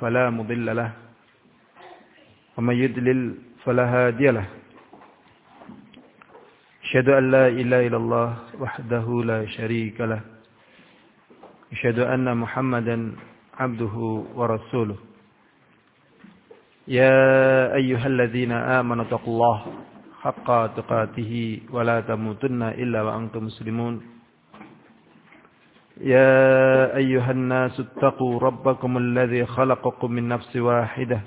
فلا مضل له ومن يدلل فلا هادي له. أشهد أن لا إله إلا الله وحده لا شريك له. أشهد أن محمدا عبده ورسوله. يا أيها الذين آمنوا اتقوا الله حق تقاته ولا تموتن إلا وأنتم مسلمون. يا أيها الناس اتقوا ربكم الذي خلقكم من نفس واحدة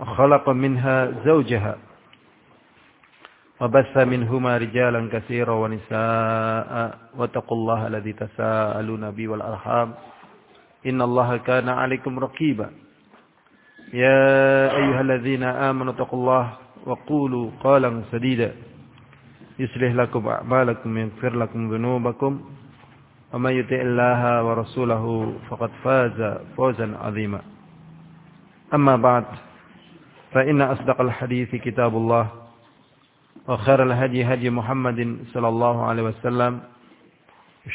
وخلق منها زوجها وبث منهما رجالا كثيرا ونساء واتقوا الله الذي تساءلون به والأرحام إن الله كان عليكم رقيبا يا أيها الذين آمنوا اتقوا الله وقولوا قالا سديدا يصلح لكم أعمالكم ويغفر لكم ذنوبكم ومن يطع الله ورسوله فقد فاز فوزا عظيما. أما بعد فإن أصدق الحديث كتاب الله وخير الهدي هدي محمد صلى الله عليه وسلم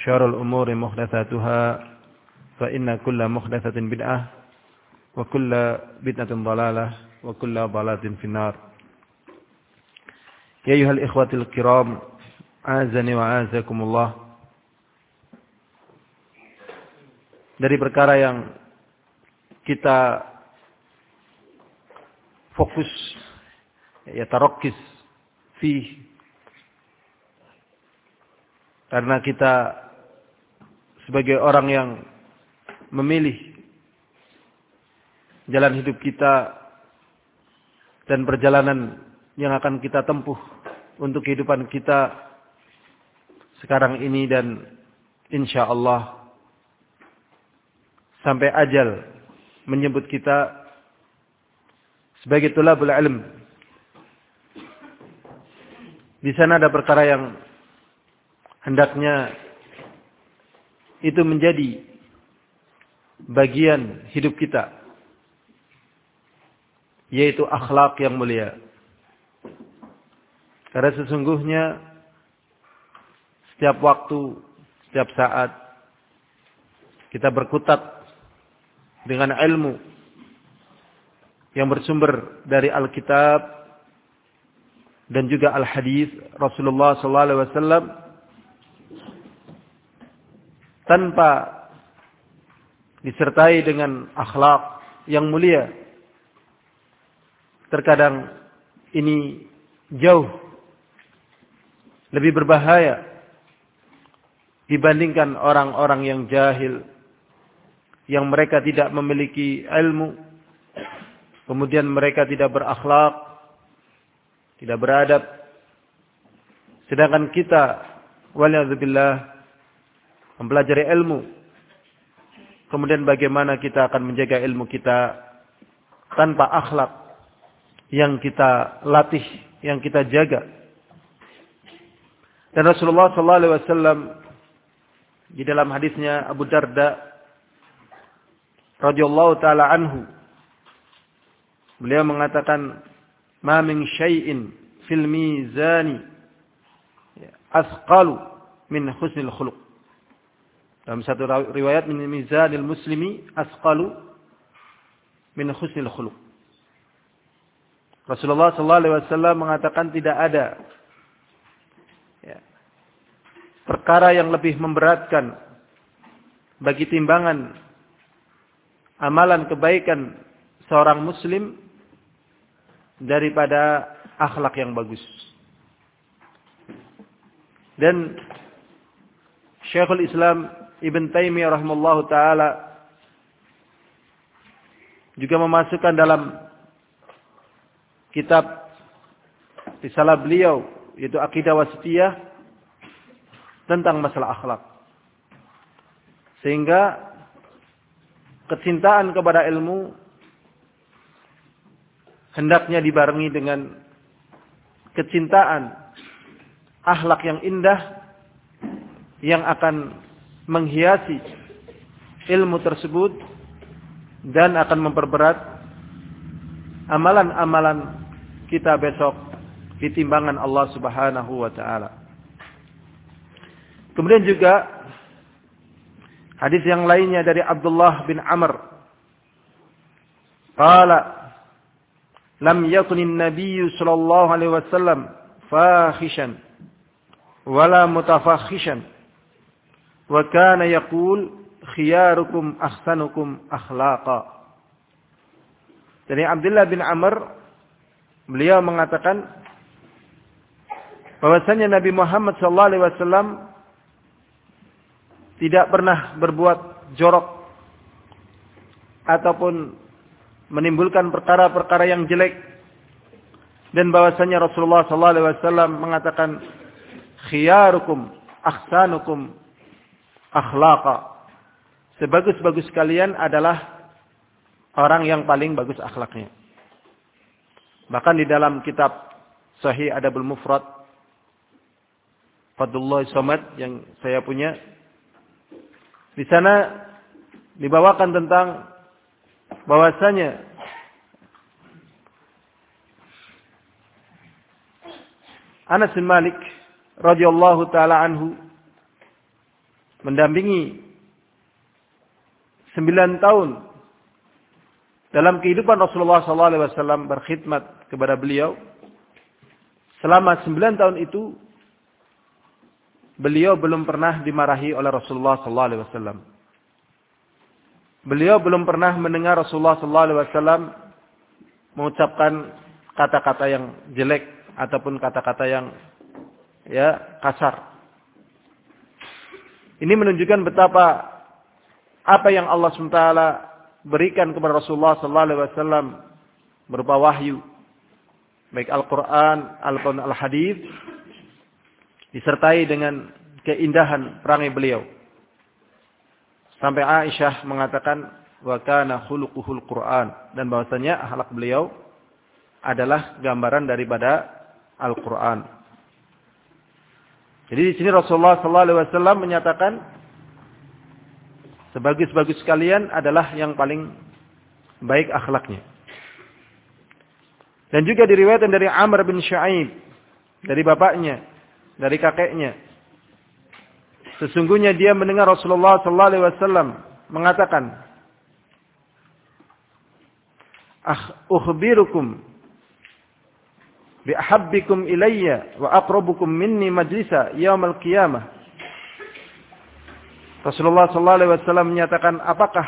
شر الأمور محدثاتها فإن كل محدثة بدعة وكل بدعة ضلالة وكل ضلالة في النار. يا أيها الإخوة الكرام أعزني وأعزكم الله. Dari perkara yang kita fokus ya tarokis fi karena kita sebagai orang yang memilih jalan hidup kita dan perjalanan yang akan kita tempuh untuk kehidupan kita sekarang ini dan insya Allah sampai ajal menyebut kita sebagai tulabul ilm. Di sana ada perkara yang hendaknya itu menjadi bagian hidup kita. Yaitu akhlak yang mulia. Karena sesungguhnya setiap waktu, setiap saat kita berkutat dengan ilmu yang bersumber dari Alkitab dan juga Al-Hadis Rasulullah wasallam tanpa disertai dengan akhlak yang mulia. Terkadang ini jauh lebih berbahaya dibandingkan orang-orang yang jahil yang mereka tidak memiliki ilmu kemudian mereka tidak berakhlak tidak beradab. Sedangkan kita waliyadzubillah mempelajari ilmu kemudian bagaimana kita akan menjaga ilmu kita tanpa akhlak yang kita latih yang kita jaga. Dan Rasulullah sallallahu alaihi wasallam di dalam hadisnya Abu Darda radhiyallahu taala anhu. Beliau mengatakan ma min syai'in fil mizani asqalu min husnil khuluq. Dalam satu riwayat min mizanil muslimi asqalu min husnil khuluq. Rasulullah sallallahu alaihi wasallam mengatakan tidak ada ya, perkara yang lebih memberatkan bagi timbangan amalan kebaikan seorang muslim daripada akhlak yang bagus. Dan Syekhul Islam Ibn Taimiyah rahimallahu taala juga memasukkan dalam kitab risalah beliau yaitu Aqidah Wasitiyah tentang masalah akhlak. Sehingga kecintaan kepada ilmu hendaknya dibarengi dengan kecintaan, akhlak yang indah yang akan menghiasi ilmu tersebut dan akan memperberat amalan-amalan kita besok di timbangan Allah Subhanahu wa taala. Kemudian juga hadis yang lainnya dari Abdullah bin Amr. Qala lam yakun an-nabiy sallallahu alaihi wasallam fahishan wala mutafakhishan wa kana yaqul khiyarukum ahsanukum akhlaqa. Dari Abdullah bin Amr Beliau mengatakan bahwasanya Nabi Muhammad SAW tidak pernah berbuat jorok ataupun menimbulkan perkara-perkara yang jelek. Dan bahwasanya Rasulullah SAW mengatakan khiyarukum ahsanukum akhlaqa. Sebagus-bagus kalian adalah orang yang paling bagus akhlaknya. Bahkan di dalam kitab Sahih Adabul Mufrad Fadullah Somad yang saya punya di sana dibawakan tentang bahwasanya Anas bin Malik radhiyallahu taala anhu mendampingi sembilan tahun dalam kehidupan Rasulullah SAW berkhidmat kepada beliau, selama sembilan tahun itu, beliau belum pernah dimarahi oleh Rasulullah SAW. Beliau belum pernah mendengar Rasulullah SAW mengucapkan kata-kata yang jelek ataupun kata-kata yang ya kasar. Ini menunjukkan betapa apa yang Allah SWT berikan kepada Rasulullah sallallahu alaihi wasallam berupa wahyu baik Al-Qur'an ataupun Al-Hadis disertai dengan keindahan perangai beliau. Sampai Aisyah mengatakan wa kana khuluquhul Qur'an dan bahwasanya akhlak beliau adalah gambaran daripada Al-Qur'an. Jadi di sini Rasulullah sallallahu alaihi wasallam menyatakan sebagus-bagus kalian adalah yang paling baik akhlaknya. Dan juga diriwayatkan dari Amr bin Shu'aib dari bapaknya, dari kakeknya. Sesungguhnya dia mendengar Rasulullah sallallahu alaihi wasallam mengatakan, "Ah ukhbirukum bi ahabbikum ilayya wa aqrabukum minni majlisa yaumil qiyamah." Rasulullah sallallahu alaihi wasallam menyatakan, "Apakah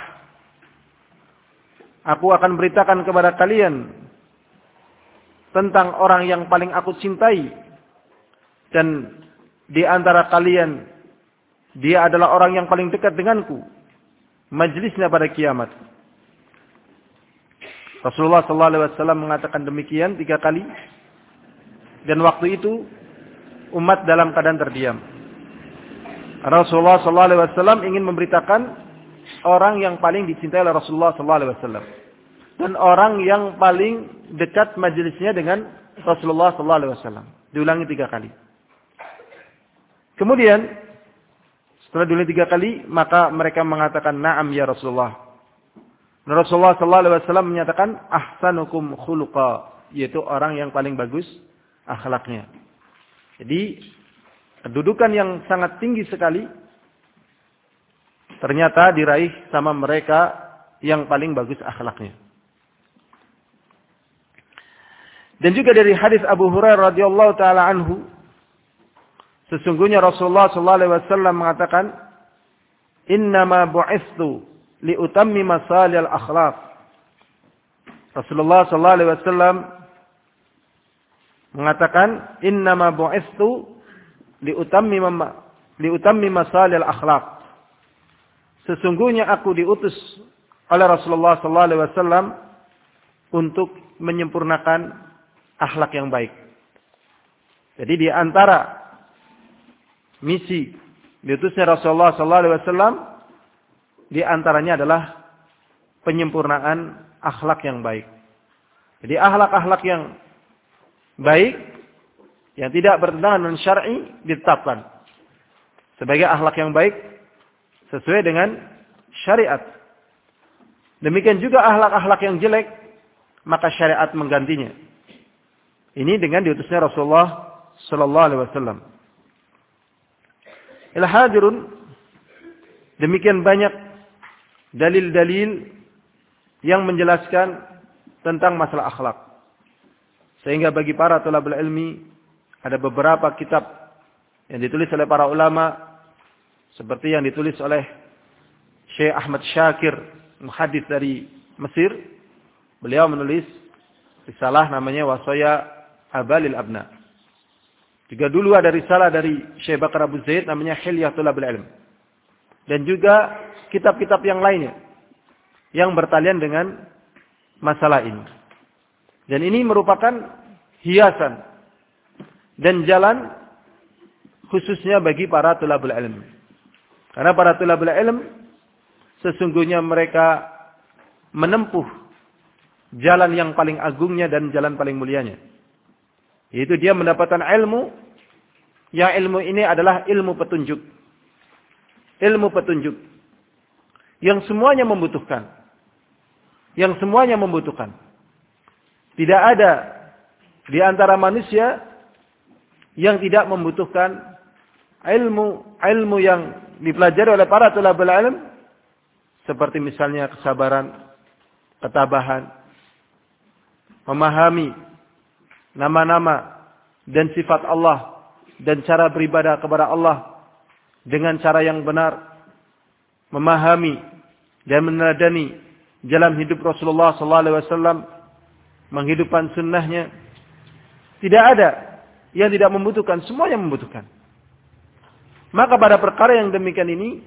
aku akan beritakan kepada kalian tentang orang yang paling aku cintai dan di antara kalian dia adalah orang yang paling dekat denganku majlisnya pada kiamat." Rasulullah wasallam mengatakan demikian tiga kali dan waktu itu umat dalam keadaan terdiam. Rasulullah wasallam ingin memberitakan orang yang paling dicintai oleh Rasulullah wasallam dan orang yang paling dekat majelisnya dengan Rasulullah wasallam. Diulangi tiga kali. Kemudian setelah diulangi tiga kali, maka mereka mengatakan na'am ya Rasulullah. Dan Rasulullah sallallahu alaihi wasallam menyatakan ahsanukum khuluqa, yaitu orang yang paling bagus akhlaknya. Jadi kedudukan yang sangat tinggi sekali ternyata diraih sama mereka yang paling bagus akhlaknya. Dan juga dari hadis Abu Hurairah radhiyallahu taala anhu sesungguhnya Rasulullah sallallahu alaihi wasallam mengatakan innama bu'istu liutammima salil akhlaq. Rasulullah sallallahu alaihi wasallam mengatakan innama bu'istu liutammima liutammima salil akhlak. Sesungguhnya aku diutus oleh Rasulullah sallallahu alaihi wasallam untuk menyempurnakan akhlak yang baik. Jadi di antara misi diutusnya Rasulullah sallallahu alaihi wasallam di antaranya adalah penyempurnaan akhlak yang baik. Jadi akhlak-akhlak yang baik yang tidak bertentangan dengan syar'i ditetapkan sebagai akhlak yang baik sesuai dengan syariat. Demikian juga akhlak-akhlak yang jelek maka syariat menggantinya. Ini dengan diutusnya Rasulullah sallallahu alaihi wasallam. Ilhadirun demikian banyak dalil-dalil yang menjelaskan tentang masalah akhlak. Sehingga bagi para tulabul ilmi ada beberapa kitab yang ditulis oleh para ulama seperti yang ditulis oleh Syekh Ahmad Syakir, muhadis dari Mesir. Beliau menulis risalah namanya Wasaya Abalil Abna. Juga dulu ada risalah dari Syekh Bakar Abu Zaid namanya Hilyatul Abul Ilm. Dan juga kitab-kitab yang lainnya yang bertalian dengan masalah ini. Dan ini merupakan hiasan dan jalan khususnya bagi para tulabul ilm. Karena para tulabul ilm sesungguhnya mereka menempuh jalan yang paling agungnya dan jalan paling mulianya. Yaitu dia mendapatkan ilmu yang ilmu ini adalah ilmu petunjuk. Ilmu petunjuk. Yang semuanya membutuhkan yang semuanya membutuhkan. Tidak ada di antara manusia yang tidak membutuhkan ilmu ilmu yang dipelajari oleh para tulabul ilm seperti misalnya kesabaran, ketabahan, memahami nama-nama dan sifat Allah dan cara beribadah kepada Allah dengan cara yang benar, memahami dan meneladani jalan hidup Rasulullah sallallahu alaihi wasallam, menghidupkan sunnahnya. Tidak ada yang tidak membutuhkan, semuanya membutuhkan. Maka pada perkara yang demikian ini,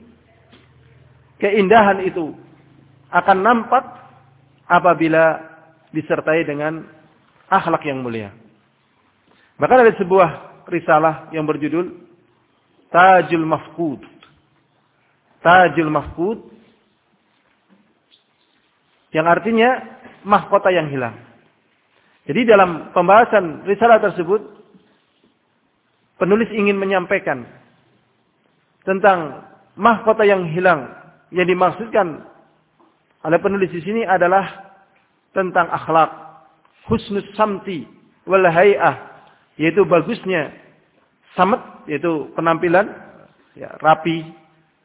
keindahan itu akan nampak apabila disertai dengan akhlak yang mulia. Bahkan ada sebuah risalah yang berjudul Tajul Mafqud. Tajul Mafqud yang artinya mahkota yang hilang. Jadi dalam pembahasan risalah tersebut, penulis ingin menyampaikan tentang mahkota yang hilang yang dimaksudkan oleh penulis di sini adalah tentang akhlak, husnus samti wal hay'ah, yaitu bagusnya samet, yaitu penampilan ya, rapi,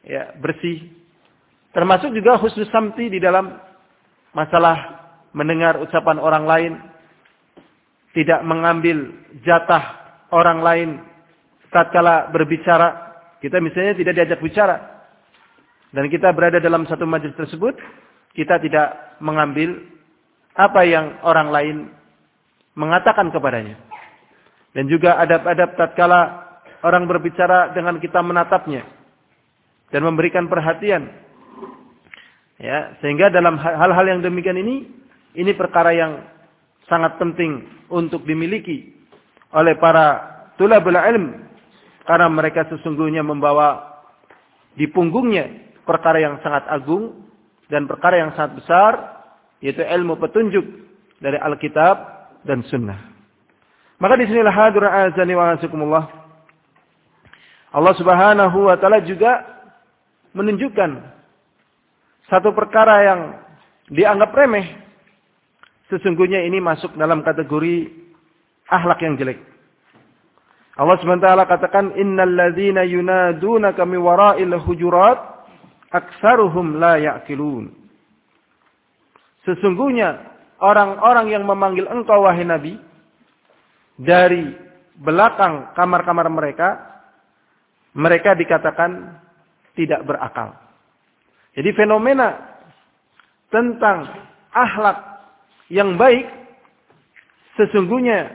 ya, bersih. Termasuk juga husnus samti di dalam masalah mendengar ucapan orang lain, tidak mengambil jatah orang lain tatkala berbicara. Kita misalnya tidak diajak bicara. Dan kita berada dalam satu majelis tersebut, kita tidak mengambil apa yang orang lain mengatakan kepadanya. Dan juga adab-adab tatkala orang berbicara dengan kita menatapnya dan memberikan perhatian. Ya, sehingga dalam hal-hal yang demikian ini, ini perkara yang sangat penting untuk dimiliki oleh para tulabul ilm. Karena mereka sesungguhnya membawa di punggungnya perkara yang sangat agung dan perkara yang sangat besar yaitu ilmu petunjuk dari Alkitab dan Sunnah. Maka di sinilah hadir azani wa asukumullah. Allah Subhanahu wa taala juga menunjukkan satu perkara yang dianggap remeh, sesungguhnya ini masuk dalam kategori akhlak yang jelek. Allah SWT katakan, Innal ladhina yunadunaka wara'il hujurat, aksaruhum la ya'kilun. Sesungguhnya, orang-orang yang memanggil engkau wahai Nabi, dari belakang kamar-kamar mereka, mereka dikatakan tidak berakal. Jadi fenomena tentang akhlak yang baik sesungguhnya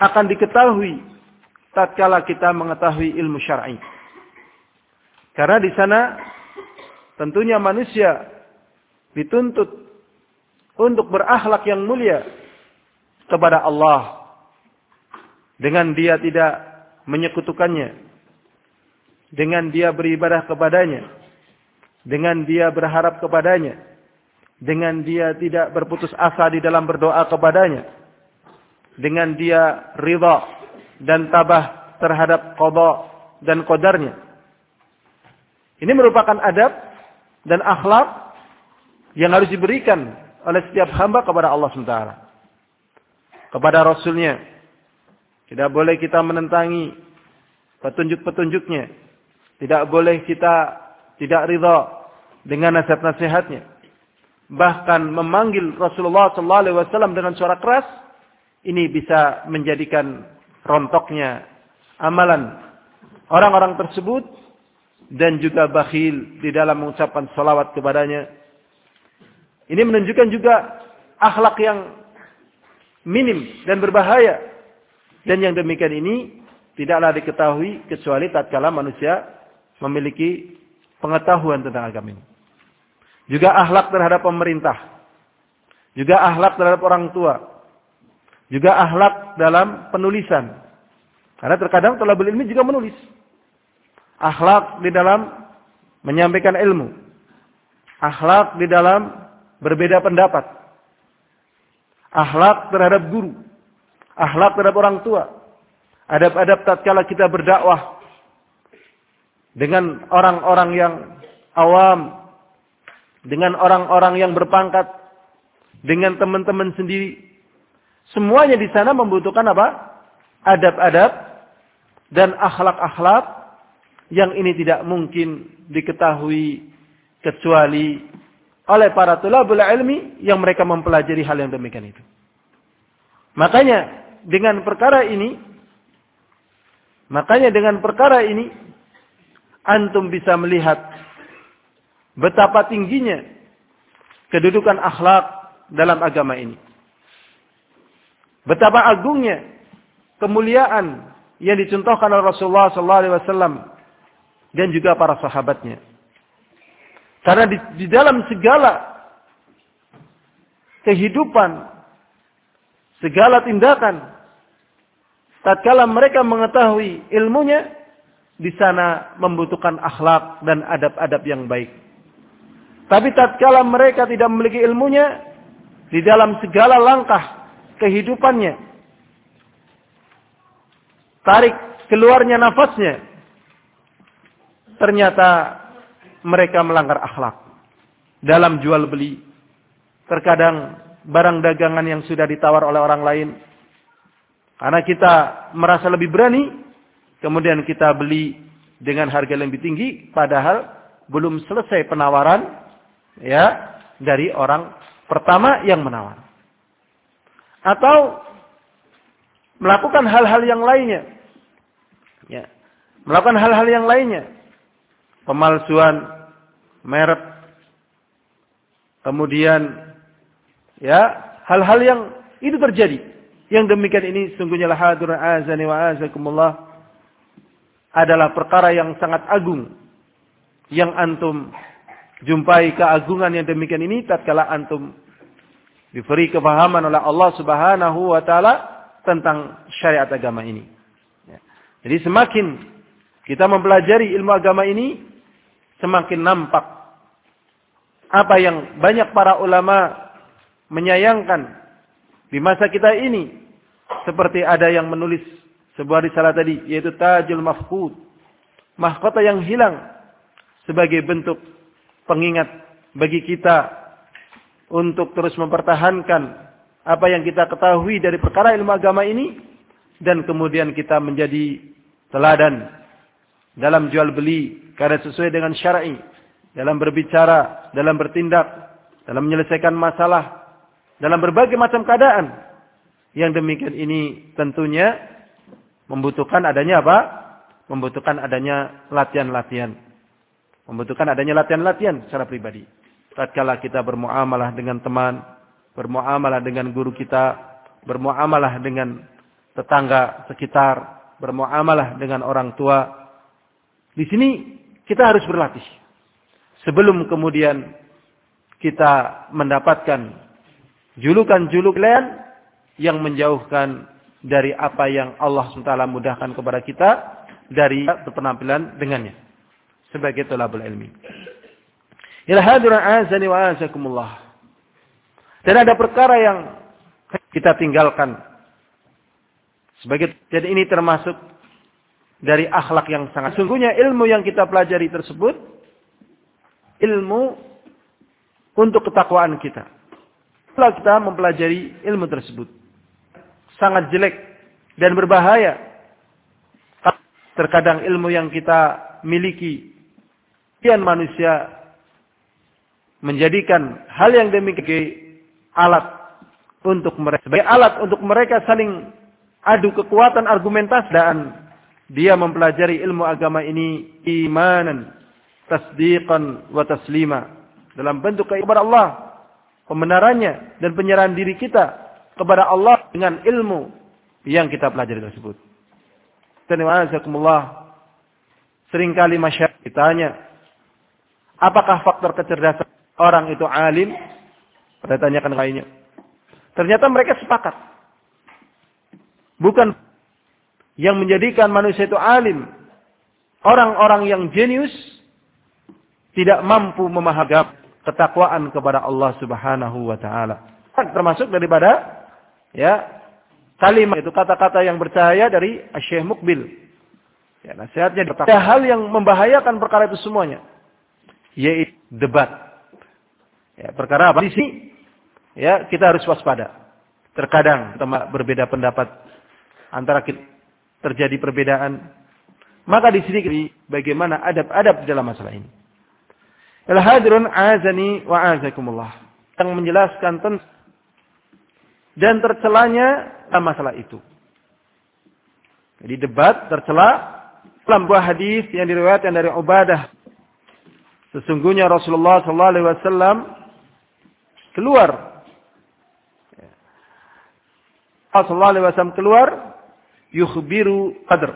akan diketahui tatkala kita mengetahui ilmu syar'i. Karena di sana tentunya manusia dituntut untuk berakhlak yang mulia kepada Allah. Dengan dia tidak menyekutukannya. Dengan dia beribadah kepadanya. Dengan dia berharap kepadanya. Dengan dia tidak berputus asa di dalam berdoa kepadanya, dengan dia ridha dan tabah terhadap qada dan qadarnya. Ini merupakan adab dan akhlak yang harus diberikan oleh setiap hamba kepada Allah SWT. Kepada Rasulnya. Tidak boleh kita menentangi petunjuk-petunjuknya. Tidak boleh kita tidak ridha dengan nasihat-nasihatnya. Bahkan memanggil Rasulullah SAW dengan suara keras, ini bisa menjadikan rontoknya amalan orang-orang tersebut dan juga bakhil di dalam mengucapkan salawat kepadanya. Ini menunjukkan juga akhlak yang minim dan berbahaya. Dan yang demikian ini tidaklah diketahui kecuali tatkala manusia memiliki pengetahuan tentang agama ini. Juga akhlak terhadap pemerintah. Juga akhlak terhadap orang tua. Juga akhlak dalam penulisan. Karena terkadang telah ilmi juga menulis. Akhlak di dalam menyampaikan ilmu. Akhlak di dalam berbeda pendapat. Akhlak terhadap guru. Akhlak terhadap orang tua. Adab-adab tatkala kita berdakwah dengan orang-orang yang awam, dengan orang-orang yang berpangkat, dengan teman-teman sendiri. Semuanya di sana membutuhkan apa? Adab-adab dan akhlak-akhlak yang ini tidak mungkin diketahui kecuali oleh para tulabul ilmi yang mereka mempelajari hal yang demikian itu. Makanya dengan perkara ini makanya dengan perkara ini antum bisa melihat betapa tingginya kedudukan akhlak dalam agama ini. Betapa agungnya kemuliaan yang dicontohkan oleh Rasulullah SAW dan juga para sahabatnya. Karena di, di dalam segala kehidupan, segala tindakan, tatkala mereka mengetahui ilmunya, di sana membutuhkan akhlak dan adab-adab yang baik. Tapi tatkala mereka tidak memiliki ilmunya, di dalam segala langkah kehidupannya, tarik keluarnya nafasnya, ternyata mereka melanggar akhlak dalam jual beli. Terkadang barang dagangan yang sudah ditawar oleh orang lain karena kita merasa lebih berani, kemudian kita beli dengan harga lebih tinggi padahal belum selesai penawaran ya dari orang pertama yang menawar. Atau melakukan hal-hal yang lainnya. Ya. Melakukan hal-hal yang lainnya. Pemalsuan merek. Kemudian ya, hal-hal yang itu terjadi. Yang demikian ini sungguhnya lahadur azani wa azakumullah adalah perkara yang sangat agung yang antum jumpai keagungan yang demikian ini tatkala antum diberi kefahaman oleh Allah Subhanahu wa taala tentang syariat agama ini. Ya. Jadi semakin kita mempelajari ilmu agama ini, semakin nampak. Apa yang banyak para ulama menyayangkan di masa kita ini seperti ada yang menulis sebuah risalah tadi yaitu Tajul Mafqud mahkota yang hilang sebagai bentuk pengingat bagi kita untuk terus mempertahankan apa yang kita ketahui dari perkara ilmu agama ini dan kemudian kita menjadi teladan dalam jual beli karena sesuai dengan syar'i dalam berbicara, dalam bertindak, dalam menyelesaikan masalah, dalam berbagai macam keadaan. Yang demikian ini tentunya membutuhkan adanya apa? Membutuhkan adanya latihan-latihan. Membutuhkan adanya latihan-latihan secara pribadi. Tatkala kita bermuamalah dengan teman, bermuamalah dengan guru kita, bermuamalah dengan tetangga sekitar, bermuamalah dengan orang tua. Di sini kita harus berlatih. Sebelum kemudian kita mendapatkan julukan-julukan yang menjauhkan dari apa yang Allah SWT mudahkan kepada kita dari penampilan dengannya. Sebagai tolabul ilmi. Ila hadiran azani wa azakumullah. Dan ada perkara yang kita tinggalkan. Sebagai jadi ini termasuk dari akhlak yang sangat sungguhnya ilmu yang kita pelajari tersebut ilmu untuk ketakwaan kita. Setelah kita mempelajari ilmu tersebut sangat jelek dan berbahaya. Terkadang ilmu yang kita miliki, kian manusia menjadikan hal yang demikian alat untuk mereka sebagai alat untuk mereka saling adu kekuatan argumentasi dan dia mempelajari ilmu agama ini imanan tasdiqan wa taslima dalam bentuk kepada Allah pembenarannya dan penyerahan diri kita kepada Allah dengan ilmu yang kita pelajari tersebut. Bismillahirrahmanirrahim. Seringkali masyarakat ditanya, apakah faktor kecerdasan orang itu alim? Pada tanyakan lainnya. Ternyata mereka sepakat. Bukan yang menjadikan manusia itu alim. Orang-orang yang jenius tidak mampu memahami ketakwaan kepada Allah Subhanahu wa taala. Termasuk daripada ya kalimat itu kata-kata yang bercahaya dari Syekh Mukbil. Ya, nasihatnya ada hal yang membahayakan perkara itu semuanya. Yaitu debat. Ya, perkara apa? Di sini ya kita harus waspada. Terkadang berbeda pendapat antara kita terjadi perbedaan. Maka di sini bagaimana adab-adab dalam masalah ini. Al-hadirun azani wa azakumullah. Yang menjelaskan tentang dan tercelanya dalam masalah itu. Jadi debat tercela dalam buah hadis yang diriwayatkan dari Ubadah. Sesungguhnya Rasulullah sallallahu alaihi wasallam keluar. Rasulullah alaihi wasallam keluar yukhbiru qadr.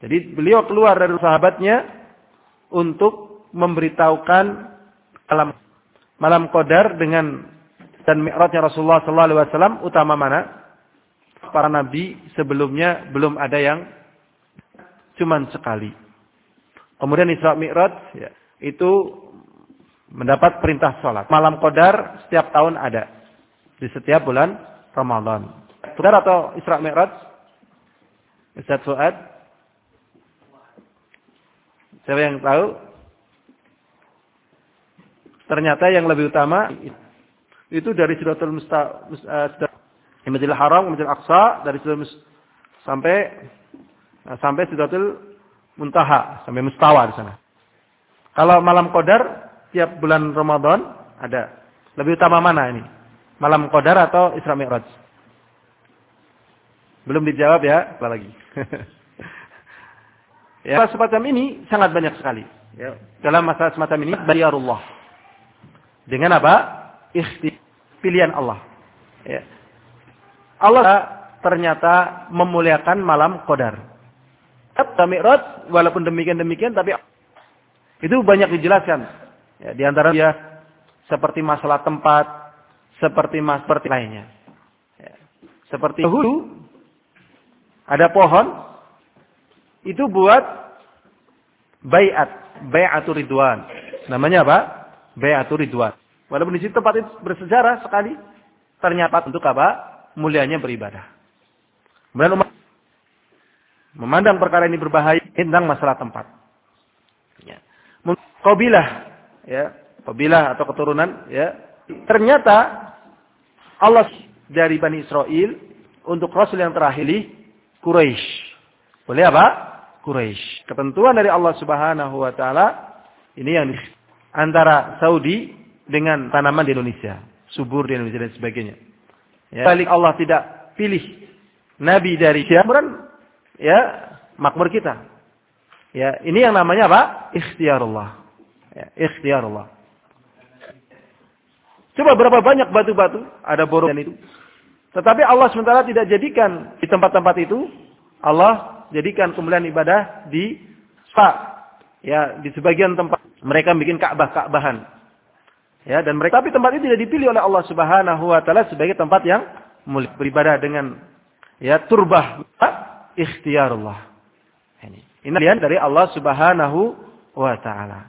Jadi beliau keluar dari sahabatnya untuk memberitahukan malam malam Qadar dengan dan Mi'rajnya Rasulullah sallallahu alaihi wasallam utama mana? Para nabi sebelumnya belum ada yang cuman sekali. Kemudian Isra Mi'raj ya, itu mendapat perintah sholat. Malam Qadar setiap tahun ada di setiap bulan Ramadan. Qadar atau Isra Mi'raj? Ustaz Fuad? Siapa yang tahu? Ternyata yang lebih utama itu dari Sidratul Musta uh, Masjidil Haram, Masjidil Aqsa dari Sidratul sampai uh, sampai Sidratul Muntaha, sampai Mustawa di sana. Kalau malam Qadar tiap bulan Ramadan ada. Lebih utama mana ini? Malam Qadar atau Isra Mi'raj? Belum dijawab ya, apa lagi? ya, semacam ini sangat banyak sekali. Ya. Dalam masalah semacam ini, bayarullah. Dengan apa? Ikhti pilihan Allah. Ya. Allah ternyata memuliakan malam Qadar. Mi'raj walaupun demikian-demikian tapi itu banyak dijelaskan. Ya, di antara dia seperti masalah tempat, seperti mas seperti lainnya. Ya. Seperti dahulu ada pohon itu buat bayat, bayatul ridwan. Namanya apa? Bayatul Ridwan. Walaupun di situ tempat itu bersejarah sekali, ternyata untuk apa? Mulianya beribadah. Kemudian umat memandang perkara ini berbahaya tentang masalah tempat. Ya. Kabilah, ya, kabilah atau keturunan, ya, ternyata Allah dari Bani Israel untuk Rasul yang terakhir Quraisy. Boleh apa? Quraisy. Ketentuan dari Allah Subhanahu wa taala ini yang antara Saudi dengan tanaman di Indonesia, subur di Indonesia dan sebagainya. Ya. Balik Allah tidak pilih nabi dari Syamran, ya makmur kita. Ya, ini yang namanya apa? Ikhtiarullah. Ya, ikhtiarullah. Coba berapa banyak batu-batu ada borongan itu. Tetapi Allah sementara tidak jadikan di tempat-tempat itu Allah jadikan kemuliaan ibadah di spa. Ya, di sebagian tempat mereka bikin Ka'bah-Ka'bahan. Ya, dan mereka tapi tempat itu tidak dipilih oleh Allah Subhanahu wa taala sebagai tempat yang mulia beribadah dengan ya turbah ikhtiarullah. Ini. Ini lihat dari Allah Subhanahu wa taala.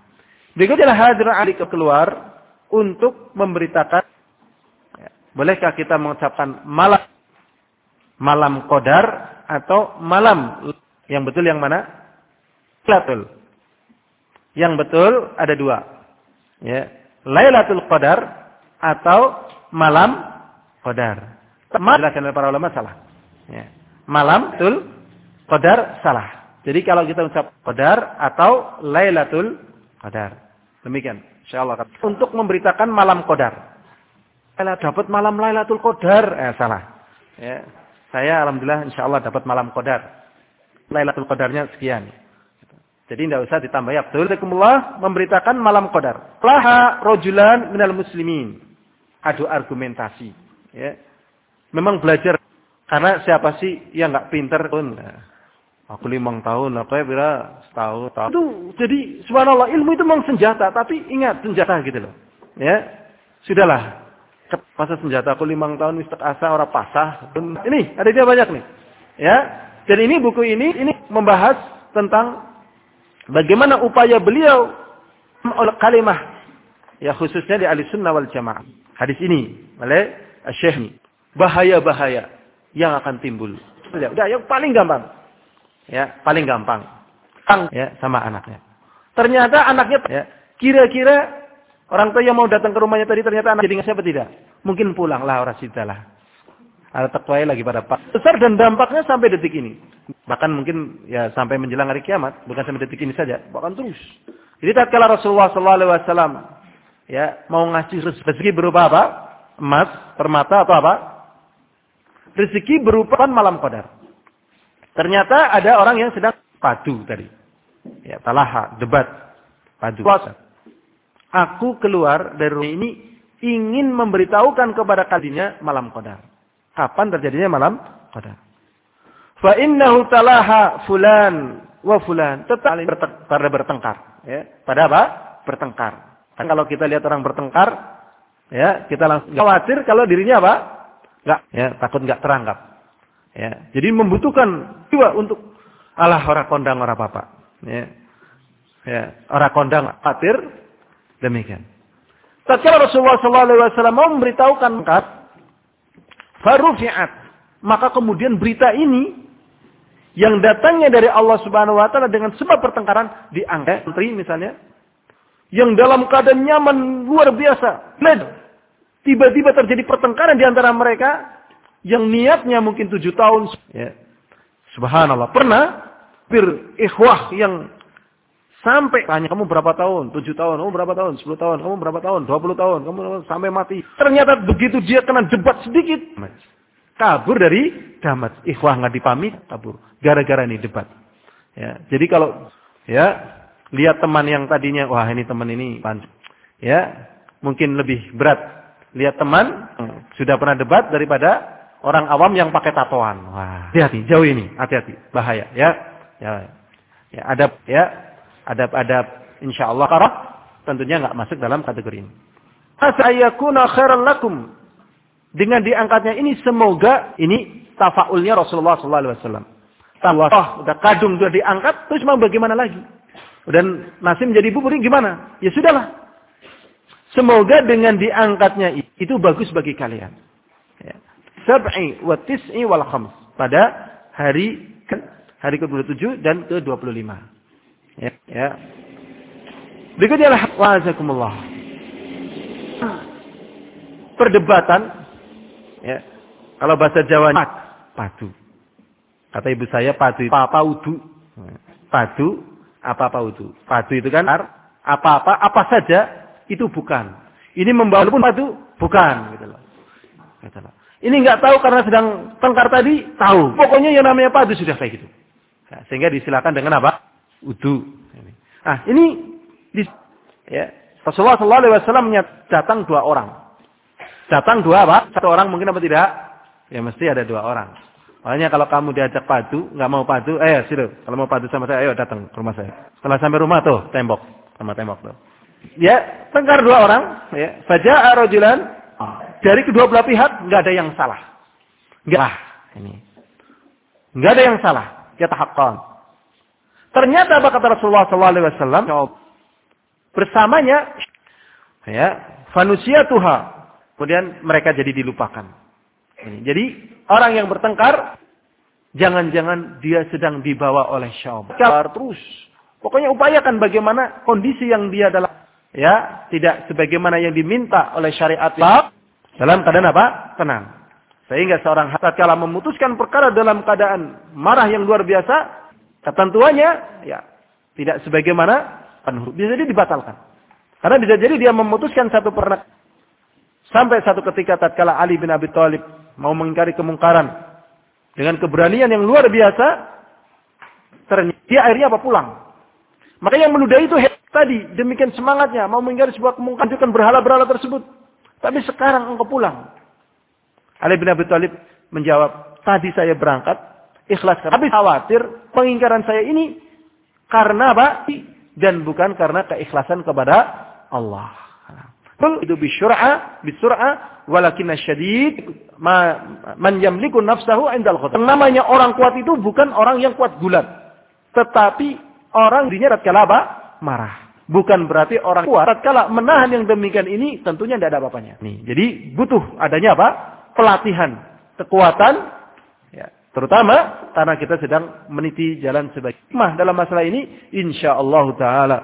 Berikutnya hadir Ali keluar untuk memberitakan Bolehkah kita mengucapkan malam malam qadar atau malam yang betul yang mana? Lailatul. Yang betul ada dua. Ya. Lailatul Qadar atau malam Qadar. Jelaskan para ulama salah. Ya. Malam betul Qadar salah. Jadi kalau kita ucap Qadar atau Lailatul Qadar. Demikian. Insyaallah. Untuk memberitakan malam Qadar. Dapat malam Lailatul Qadar. Eh salah. Ya. Saya alhamdulillah insyaallah dapat malam Qadar. Lailatul Qadarnya sekian. Jadi tidak usah ditambah ya. Alhamdulillah memberitakan malam Qadar. Laha rojulan minal muslimin. Adu argumentasi. Ya. Memang belajar. Karena siapa sih yang nggak pinter pun. Nah, aku limang tahun, apa ya bila setahun, tahun. Itu jadi subhanallah ilmu itu memang senjata, tapi ingat senjata gitu loh. Ya, sudahlah. Masa senjata aku limang tahun mistak asa orang pasah. Ini ada dia banyak nih. Ya, dan ini buku ini ini membahas tentang bagaimana upaya beliau kalimah ya khususnya di ahli sunnah wal jamaah. Hadis ini oleh Syekh bahaya-bahaya yang akan timbul. Sudah, udah yang paling gampang. Ya, paling gampang. Kang ya sama anaknya. Ternyata anaknya ya, kira-kira orang tua yang mau datang ke rumahnya tadi ternyata anak jadi siapa tidak? Mungkin pulanglah orang sitalah ada takwa lagi pada pak. Besar dan dampaknya sampai detik ini. Bahkan mungkin ya sampai menjelang hari kiamat, bukan sampai detik ini saja, bahkan terus. Jadi tatkala Rasulullah SAW ya mau ngasih rezeki berupa apa? Emas, permata atau apa? Rezeki berupa malam qadar. Ternyata ada orang yang sedang padu tadi. Ya, talaha, debat, padu. Aku keluar dari rumah ini ingin memberitahukan kepada kalinya malam qadar. Kapan terjadinya malam qadar? Fa innahu talaha fulan wa fulan. Tetap pada bertengkar. Ya. Pada apa? Bertengkar. Kan kalau kita lihat orang bertengkar, ya kita langsung khawatir kalau dirinya apa? Enggak, ya takut enggak teranggap. Ya. Jadi membutuhkan dua untuk Allah orang kondang orang apa Ya. Ya, orang kondang khawatir demikian. Tatkala Rasulullah SAW mau memberitahukan Farufi'at. Maka kemudian berita ini yang datangnya dari Allah Subhanahu wa taala dengan sebab pertengkaran diangkat menteri misalnya yang dalam keadaan nyaman luar biasa. Tiba-tiba terjadi pertengkaran di antara mereka yang niatnya mungkin tujuh tahun. Ya. Subhanallah. Pernah bir ikhwah yang sampai tanya kamu berapa tahun? Tujuh tahun, kamu berapa tahun? Sepuluh tahun, kamu berapa tahun? Dua puluh tahun, kamu sampai mati. Ternyata begitu dia kena debat sedikit, kabur dari damat. Ikhwah nggak dipamit, kabur. Gara-gara ini debat. Ya, jadi kalau ya lihat teman yang tadinya wah ini teman ini ya mungkin lebih berat lihat teman sudah pernah debat daripada orang awam yang pakai tatoan. Wah, hati-hati, jauh ini, hati-hati, bahaya ya. Ya, ya ada ya adab-adab insyaallah karah tentunya nggak masuk dalam kategori ini. Asayakuna khairan lakum. Dengan diangkatnya ini semoga ini tafaulnya Rasulullah sallallahu alaihi wasallam. Oh, udah kadung sudah diangkat, terus mau bagaimana lagi? Dan nasi menjadi bubur gimana? Ya sudahlah. Semoga dengan diangkatnya itu bagus bagi kalian. Ya. Sab'i wa tis'i wal khams. Pada hari hari ke-27 dan ke-25. Ya. ya. Berikutnya adalah wazakumullah. Perdebatan ya. Kalau bahasa Jawa padu. Kata ibu saya padu apa-apa udu. Padu apa-apa udu. Padu itu kan apa-apa apa saja itu bukan. Ini membawa pun padu bukan gitu loh. Gitu loh. Ini nggak tahu karena sedang tengkar tadi tahu. Pokoknya yang namanya padu sudah kayak gitu. Nah, sehingga disilakan dengan apa? Udu. Nah, ini di, ya, Rasulullah Sallallahu Alaihi Wasallam datang dua orang. Datang dua apa? Satu orang mungkin apa tidak? Ya mesti ada dua orang. Makanya kalau kamu diajak padu, nggak mau padu, eh situ. Kalau mau padu sama saya, ayo datang ke rumah saya. Setelah sampai rumah tuh, tembok sama tembok tuh. Ya, tengkar dua orang. Ya, saja arojulan. Dari kedua belah pihak nggak ada yang salah. Nggak. Ini. Nggak ada yang salah. Ya tahakkan. Ternyata apa kata Rasulullah SAW? Bersamanya, ya, manusia Tuhan kemudian mereka jadi dilupakan. Jadi orang yang bertengkar jangan-jangan dia sedang dibawa oleh syaitan terus. Pokoknya upayakan bagaimana kondisi yang dia dalam ya tidak sebagaimana yang diminta oleh syariat dalam keadaan apa? Tenang. Sehingga seorang tatkala memutuskan perkara dalam keadaan marah yang luar biasa, ketentuannya ya tidak sebagaimana penuh. Bisa jadi dibatalkan. Karena bisa jadi dia memutuskan satu pernah sampai satu ketika tatkala Ali bin Abi Thalib mau mengingkari kemungkaran dengan keberanian yang luar biasa, ternyata dia akhirnya apa pulang. Makanya yang meludahi itu tadi demikian semangatnya mau mengingkari sebuah kemungkaran berhala-berhala tersebut. Tapi sekarang engkau pulang. Ali bin Abi Thalib menjawab, tadi saya berangkat, ikhlas karena habis khawatir pengingkaran saya ini karena apa? Dan bukan karena keikhlasan kepada Allah. Itu bisyur'a, bisur'a, walakin syadid ma, man yamliku nafsahu indal. Namanya orang kuat itu bukan orang yang kuat gulat. Tetapi orang dirinya tatkala apa? Marah. Bukan berarti orang kuat tatkala menahan yang demikian ini tentunya tidak ada apa-apanya. Nih, jadi butuh adanya apa? pelatihan, kekuatan, terutama karena kita sedang meniti jalan sebaik hikmah dalam masalah ini, insya Allah taala.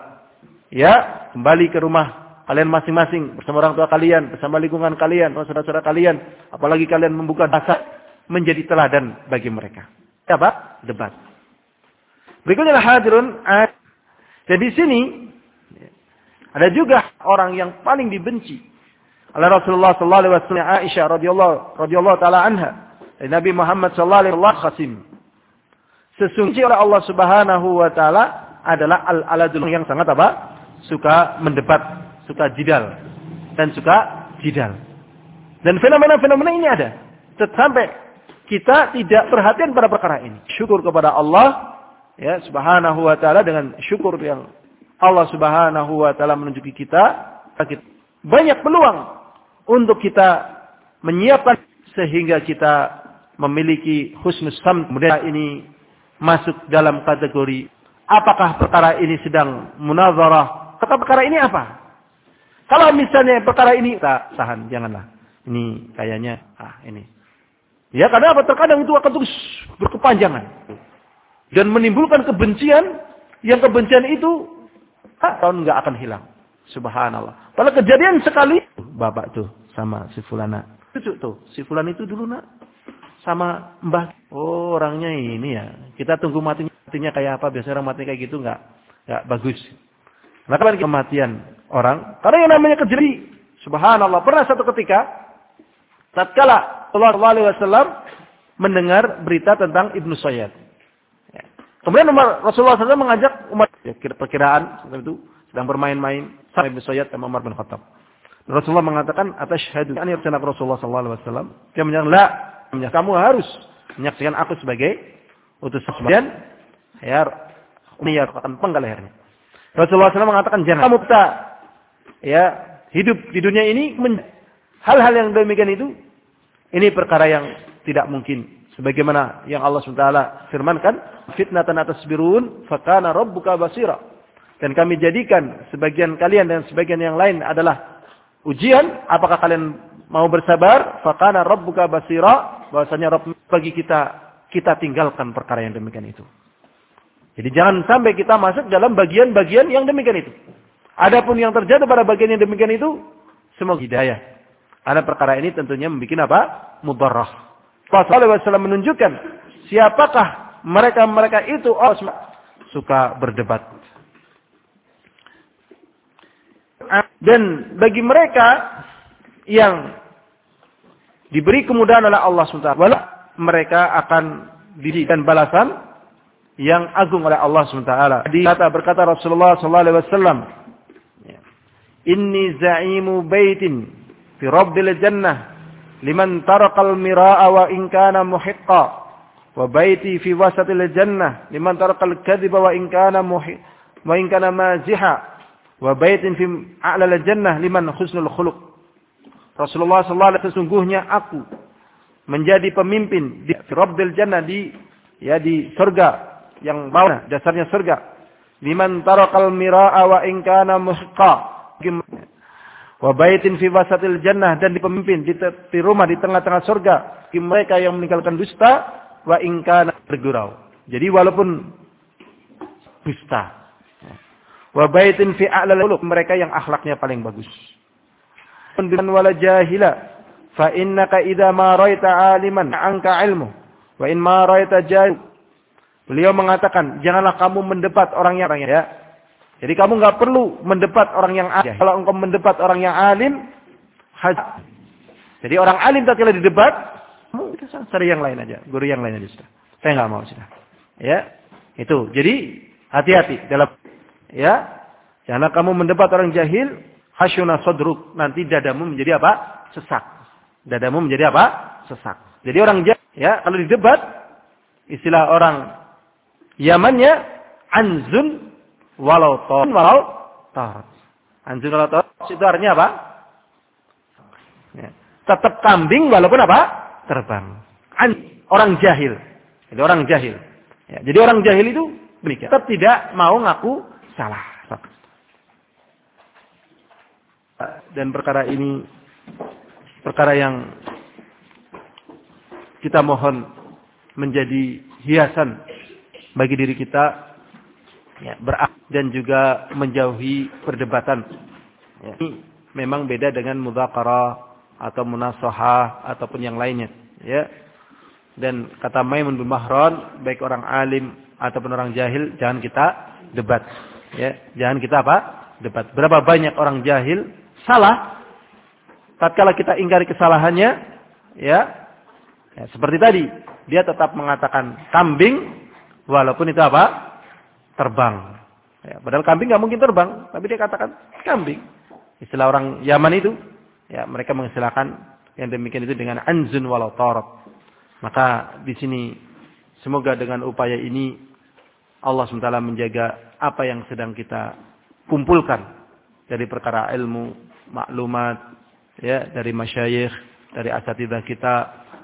Ya, kembali ke rumah kalian masing-masing bersama orang tua kalian, bersama lingkungan kalian, saudara-saudara kalian, apalagi kalian membuka dasar menjadi teladan bagi mereka. Apa? Debat. Berikutnya hadirun dan di sini ada juga orang yang paling dibenci oleh Rasulullah sallallahu alaihi wasallam Aisyah radhiyallahu radhiyallahu taala anha Nabi Muhammad sallallahu alaihi wasallam. Sesungguhnya oleh Allah Subhanahu wa taala adalah al-aladul yang sangat apa? Suka mendebat, suka jidal dan suka jidal. Dan fenomena-fenomena ini ada. Sampai kita tidak perhatian pada perkara ini. Syukur kepada Allah ya Subhanahu wa taala dengan syukur yang Allah Subhanahu wa taala menunjuki kita banyak peluang untuk kita menyiapkan sehingga kita memiliki husnus sam. Kemudian ini masuk dalam kategori apakah perkara ini sedang munazarah atau perkara ini apa? Kalau misalnya perkara ini tak tahan, janganlah. Ini kayaknya ah ini. Ya karena apa? Terkadang itu akan terus berkepanjangan dan menimbulkan kebencian yang kebencian itu ah, tahun nggak akan hilang. Subhanallah. Kalau kejadian sekali, bapak tuh sama si fulana. Cucu tuh, si fulan itu dulu nak sama mbah. Oh orangnya ini ya. Kita tunggu matinya, matinya kayak apa? Biasanya orang mati kayak gitu nggak nggak bagus. Maka kan kematian orang. Karena yang namanya kejadian, subhanallah. Pernah satu ketika, tatkala Alaihi Wasallam mendengar berita tentang Ibnu Sayyid. Ya. Kemudian Umar, Rasulullah SAW mengajak umat ya, perkiraan seperti itu sedang bermain-main sama Ibnu Sayyid sama Umar bin Khattab. Rasulullah mengatakan atas syahadu yarjana Rasulullah sallallahu alaihi. Dia menyatakan la, kamu harus menyaksikan aku sebagai utusan kemudian ya ini ya akan penggal lehernya. Rasulullah SAW mengatakan jangan kamu tak ya hidup di dunia ini hal-hal yang demikian itu ini perkara yang tidak mungkin sebagaimana yang Allah SWT firmankan fitnatan atas birun fakana rabbuka basira dan kami jadikan sebagian kalian dan sebagian yang lain adalah ujian, apakah kalian mau bersabar? Fakana rabbuka basira, bahwasanya Rabb bagi kita kita tinggalkan perkara yang demikian itu. Jadi jangan sampai kita masuk dalam bagian-bagian yang demikian itu. Adapun yang terjadi pada bagian yang demikian itu, semoga hidayah. Ada perkara ini tentunya membuat apa? Mubarrah. Rasulullah SAW menunjukkan siapakah mereka-mereka itu oh, suka berdebat Dan bagi mereka yang diberi kemudahan oleh Allah SWT, mereka akan diberikan balasan yang agung oleh Allah SWT. Di kata berkata Rasulullah SAW, Inni za'imu baitin fi rabbil jannah liman tarakal mira'a wa in kana muhiqqa wa baiti fi wasatil jannah liman tarakal kadhiba wa in kana muhiqqa wa in kana maziha wa baitin fi a'lal jannah liman husnul khuluq. Rasulullah alaihi sesungguhnya aku menjadi pemimpin di rabbil jannah di ya di surga yang bawah dasarnya surga. Liman tarakal mira'a wa in kana muhqa. Wa baitin fi wasatil jannah dan di pemimpin di, di rumah di tengah-tengah surga mereka yang meninggalkan dusta wa ingkana bergurau. Jadi walaupun dusta. Wa baitin fi a'lal mereka yang akhlaknya paling bagus. Dan wala jahila fa innaka idza ma raita aliman anka ilmu wa in ma raita jahil. Beliau mengatakan, janganlah kamu mendebat orang yang ya. Jadi kamu nggak perlu mendebat orang yang alim. Kalau engkau mendebat orang yang alim, haj. Jadi orang alim tatkala didebat, kamu cari yang lain aja, guru yang lain aja sudah. Saya nggak mau sudah. Ya, itu. Jadi hati-hati dalam ya karena kamu mendebat orang jahil, hasyuna sodruk. Nanti dadamu menjadi apa? Sesak. Dadamu menjadi apa? Sesak. Jadi orang ya, kalau didebat, istilah orang Yamannya, anzun walau tor, walau tor. Anzun walau tor, itu artinya apa? Ya. Tetap kambing walaupun apa? Terbang. An, orang jahil. Jadi orang jahil. Ya, jadi orang jahil itu demikian. Tetap tidak mau ngaku salah. Dan perkara ini perkara yang kita mohon menjadi hiasan bagi diri kita ya, berak dan juga menjauhi perdebatan. Ya. Ini memang beda dengan mudzakarah atau munasahah ataupun yang lainnya. Ya. Dan kata Maimun bin Mahran, baik orang alim ataupun orang jahil, jangan kita debat. Ya, jangan kita apa? Debat. Berapa banyak orang jahil salah tatkala kita ingkari kesalahannya, ya, ya seperti tadi, dia tetap mengatakan kambing walaupun itu apa? Terbang. Ya, padahal kambing nggak mungkin terbang, tapi dia katakan kambing. Istilah orang Yaman itu, ya mereka mengistilahkan yang demikian itu dengan anzun walau torok. Maka di sini semoga dengan upaya ini Allah SWT menjaga apa yang sedang kita kumpulkan dari perkara ilmu maklumat ya dari masyayikh, dari asatidah kita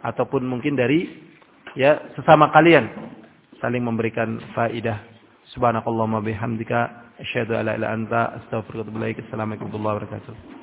ataupun mungkin dari ya sesama kalian saling memberikan faidah. Subhanakallahumma bihamdika asyhadu an la ilaha illa anta astaghfiruka wa atubu ilaik. Assalamualaikum warahmatullahi wabarakatuh.